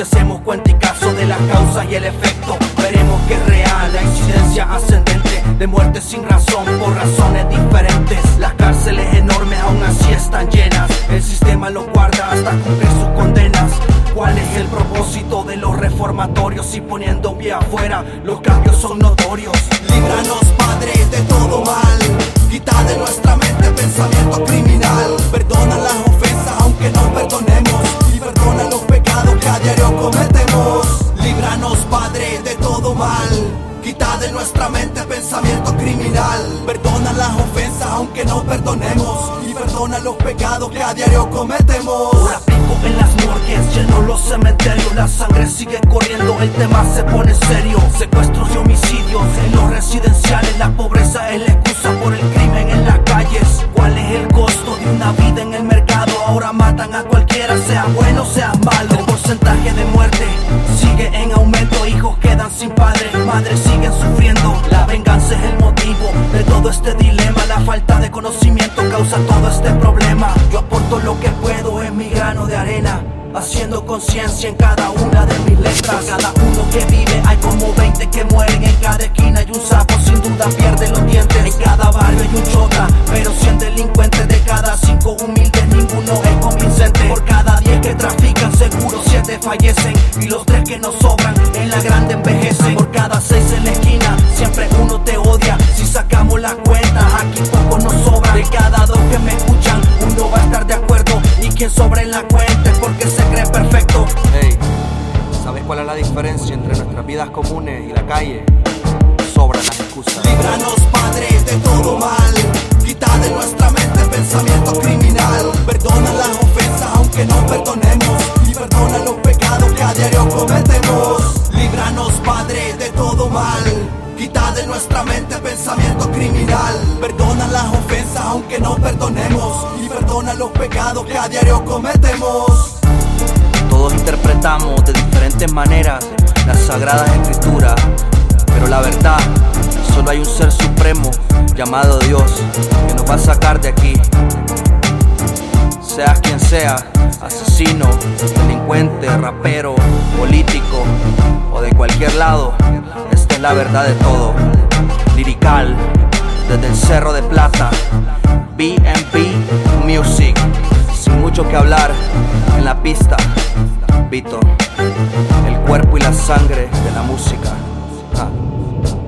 si hacemos cuenta y caso de las causas y el efecto. Veremos que es real la incidencia ascendente de muertes sin razón por razones diferentes. Las cárceles enormes aún así están llenas. El sistema los guarda hasta cumplir sus condenas. ¿Cuál es el propósito de los reformatorios? Y poniendo un pie afuera, los cambios son notorios. Líbranos, Padre, nuestra mente pensamiento criminal. Perdona las ofensas aunque no perdonemos. Y perdona los pecados que a diario cometemos. Ahora pico en las morgues, lleno los cementerios, la sangre sigue corriendo, el tema se pone serio. Secuestros y homicidios en los residenciales, la pobreza es la excusa por el crimen sin padres, madres siguen sufriendo. La venganza es el motivo de todo este dilema, la falta de conocimiento causa todo este problema. Yo aporto lo que puedo en mi grano de arena. Haciendo conciencia en cada una de mis letras. Cada uno que vive, hay como 20 que mueren. En cada esquina hay un sapo, sin duda pierde los dientes. En cada barrio hay un chota, pero 100 delincuentes. De cada 5 humildes, ninguno es convincente. Por cada 10 que trafican, seguro 7 fallecen. Y los 3 que nos sobran, en la grande Por cada 6 en la esquina, siempre uno te odia. Si sacamos las cuentas, aquí poco nos sobra. De cada dos que me escuchan, uno va a estar de acuerdo. Y quien sobra en la cuenta es porque se cree perfecto. Hey, ¿sabes cuál es la diferencia entre nuestras vidas comunes y la calle? Sobran las excusas. Líbranos, Padre, de todo mal. Aunque no perdonemos. Y perdona los pecados que a diario cometemos. Todos interpretamos de diferentes maneras las sagradas escrituras, pero la verdad, solo hay un ser supremo llamado Dios que nos va a sacar de aquí. Seas quien sea, asesino, delincuente, rapero, político o de cualquier lado, esta es la verdad de todo. Lirical, desde el Cerro de Plata, BMP Music, sin mucho que hablar en la pista. Vito, el cuerpo y la sangre de la música. Ah.